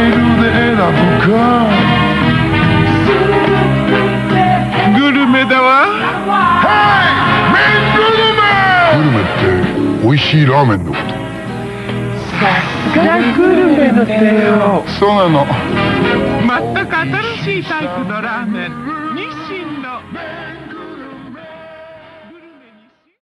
イルで選ぶか。グルメだわ。はいメングルメ。グルメっておいしいラーメンのこと。さすがグルメだってよ。そうなの。全く新しいタイプのラーメン。日清の